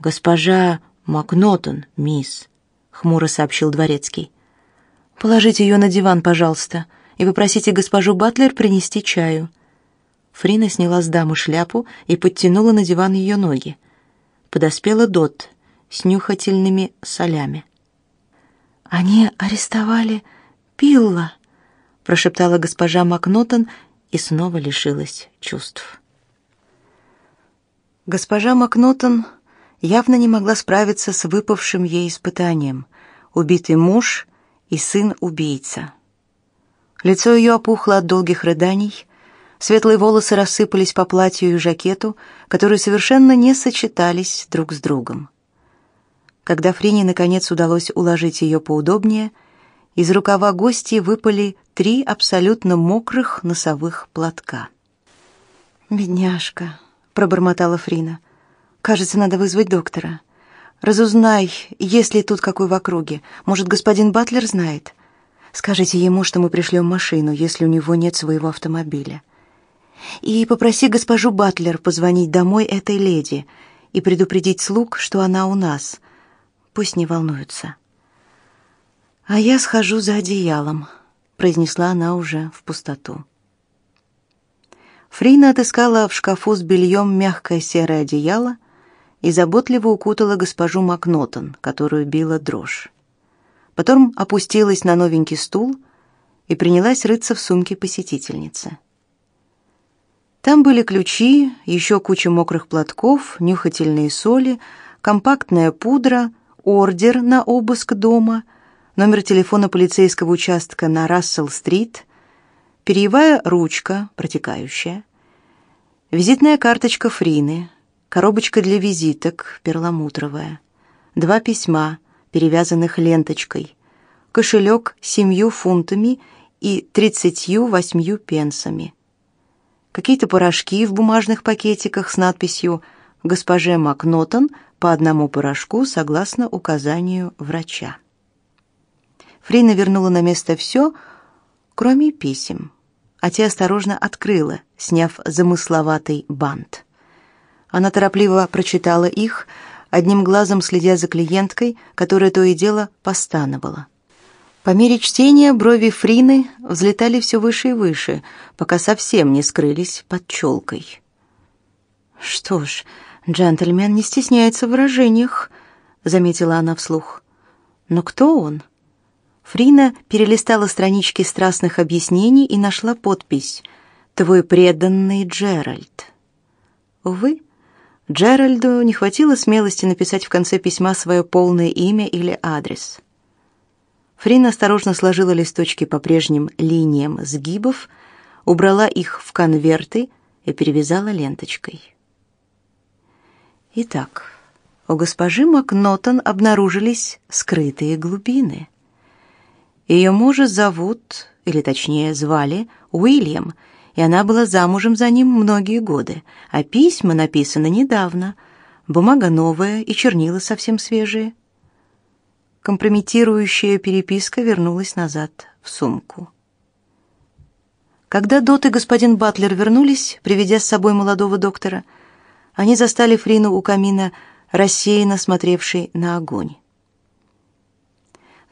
Госпожа Макнотон, мисс, хмуро сообщил дворецкий. Положите ее на диван, пожалуйста, и попросите госпожу Батлер принести чаю. Фрина сняла с дамы шляпу и подтянула на диван ее ноги. Подоспела Дот с нюхательными солями. Они арестовали Пилла, прошептала госпожа Макнотон и снова лишилась чувств. Госпожа Макнотон явно не могла справиться с выпавшим ей испытанием: убитый муж и сын-убийца. Лицо ее опухло от долгих рыданий, Светлые волосы рассыпались по платью и жакету, которые совершенно не сочетались друг с другом. Когда Фрине наконец удалось уложить ее поудобнее, из рукава гостьи выпали три абсолютно мокрых носовых платка. «Бедняжка», — пробормотала Фрина. «Кажется, надо вызвать доктора. Разузнай, есть ли тут какой в округе. Может, господин Батлер знает. Скажите ему, что мы пришлем машину, если у него нет своего автомобиля. И попроси госпожу Батлер позвонить домой этой леди и предупредить слуг, что она у нас. Пусть не волнуются. А я схожу за одеялом, произнесла она уже в пустоту. Фрина отыскала в шкафу с бельем мягкое серое одеяло и заботливо укутала госпожу Макнотон, которую била дрожь. Потом опустилась на новенький стул и принялась рыться в сумке посетительницы. Там были ключи, еще куча мокрых платков, нюхательные соли, компактная пудра, ордер на обыск дома, номер телефона полицейского участка на Рассел-стрит, перьевая ручка, протекающая, визитная карточка Фрины, коробочка для визиток, перламутровая, два письма, перевязанных ленточкой, кошелек с семью фунтами и тридцатью восьмью пенсами — какие-то порошки в бумажных пакетиках с надписью «Госпоже Макнотон по одному порошку согласно указанию врача». Фрина вернула на место все, кроме писем, а те осторожно открыла, сняв замысловатый бант. Она торопливо прочитала их, одним глазом следя за клиенткой, которая то и дело постановала. По мере чтения брови Фрины взлетали все выше и выше, пока совсем не скрылись под челкой. «Что ж, джентльмен не стесняется в выражениях», — заметила она вслух. «Но кто он?» Фрина перелистала странички страстных объяснений и нашла подпись «Твой преданный Джеральд». Увы, Джеральду не хватило смелости написать в конце письма свое полное имя или адрес. Фрина осторожно сложила листочки по прежним линиям сгибов, убрала их в конверты и перевязала ленточкой. Итак, у госпожи Макнотон обнаружились скрытые глубины. Ее мужа зовут, или точнее звали, Уильям, и она была замужем за ним многие годы, а письма написаны недавно. Бумага новая и чернила совсем свежие компрометирующая переписка вернулась назад в сумку. Когда Дот и господин Батлер вернулись, приведя с собой молодого доктора, они застали Фрину у камина, рассеянно смотревшей на огонь.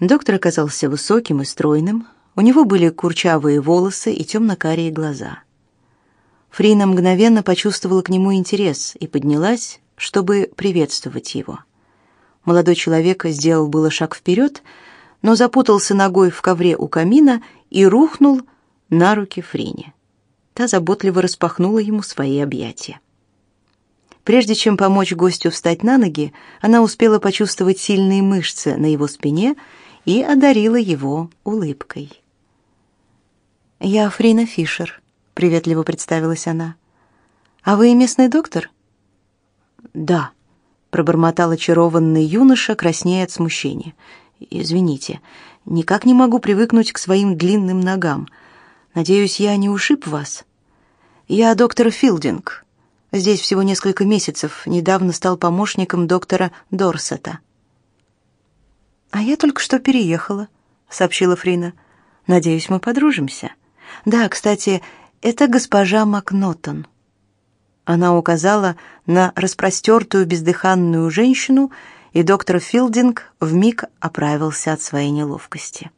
Доктор оказался высоким и стройным, у него были курчавые волосы и темно-карие глаза. Фрина мгновенно почувствовала к нему интерес и поднялась, чтобы приветствовать его. Молодой человек сделал было шаг вперед, но запутался ногой в ковре у камина и рухнул на руки Фрине. Та заботливо распахнула ему свои объятия. Прежде чем помочь гостю встать на ноги, она успела почувствовать сильные мышцы на его спине и одарила его улыбкой. «Я Фрина Фишер», — приветливо представилась она. «А вы местный доктор?» «Да», пробормотал очарованный юноша, краснея от смущения. Извините, никак не могу привыкнуть к своим длинным ногам. Надеюсь, я не ушиб вас. Я доктор Филдинг. Здесь всего несколько месяцев, недавно стал помощником доктора Дорсета. А я только что переехала, сообщила Фрина. Надеюсь, мы подружимся. Да, кстати, это госпожа Макнотон. Она указала на распростертую бездыханную женщину, и доктор Филдинг вмиг оправился от своей неловкости.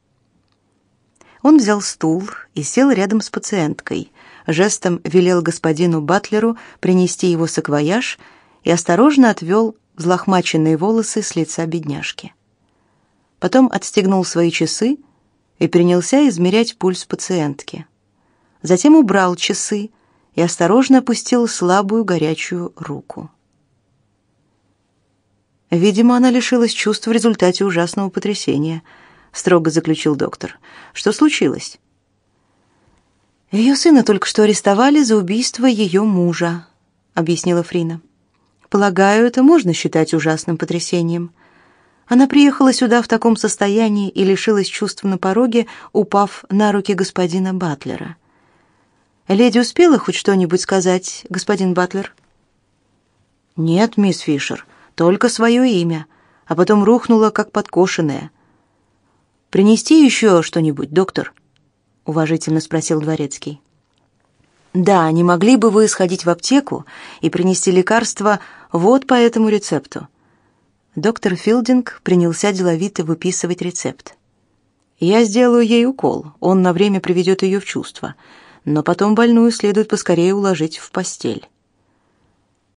Он взял стул и сел рядом с пациенткой, жестом велел господину Батлеру принести его саквояж и осторожно отвел взлохмаченные волосы с лица бедняжки. Потом отстегнул свои часы и принялся измерять пульс пациентки. Затем убрал часы и осторожно опустил слабую горячую руку. Видимо, она лишилась чувств в результате ужасного потрясения, строго заключил доктор. Что случилось? Ее сына только что арестовали за убийство ее мужа, объяснила Фрина. Полагаю, это можно считать ужасным потрясением. Она приехала сюда в таком состоянии и лишилась чувств на пороге, упав на руки господина Батлера. Леди успела хоть что-нибудь сказать, господин Батлер? Нет, мисс Фишер, только свое имя, а потом рухнула как подкошенная. Принести еще что-нибудь, доктор? уважительно спросил дворецкий. Да, не могли бы вы сходить в аптеку и принести лекарство вот по этому рецепту? Доктор Филдинг принялся деловито выписывать рецепт. Я сделаю ей укол, он на время приведет ее в чувство, но потом больную следует поскорее уложить в постель.